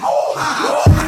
Oh, my God.